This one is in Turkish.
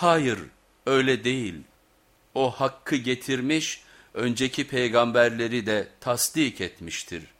Hayır öyle değil. O hakkı getirmiş, önceki peygamberleri de tasdik etmiştir.''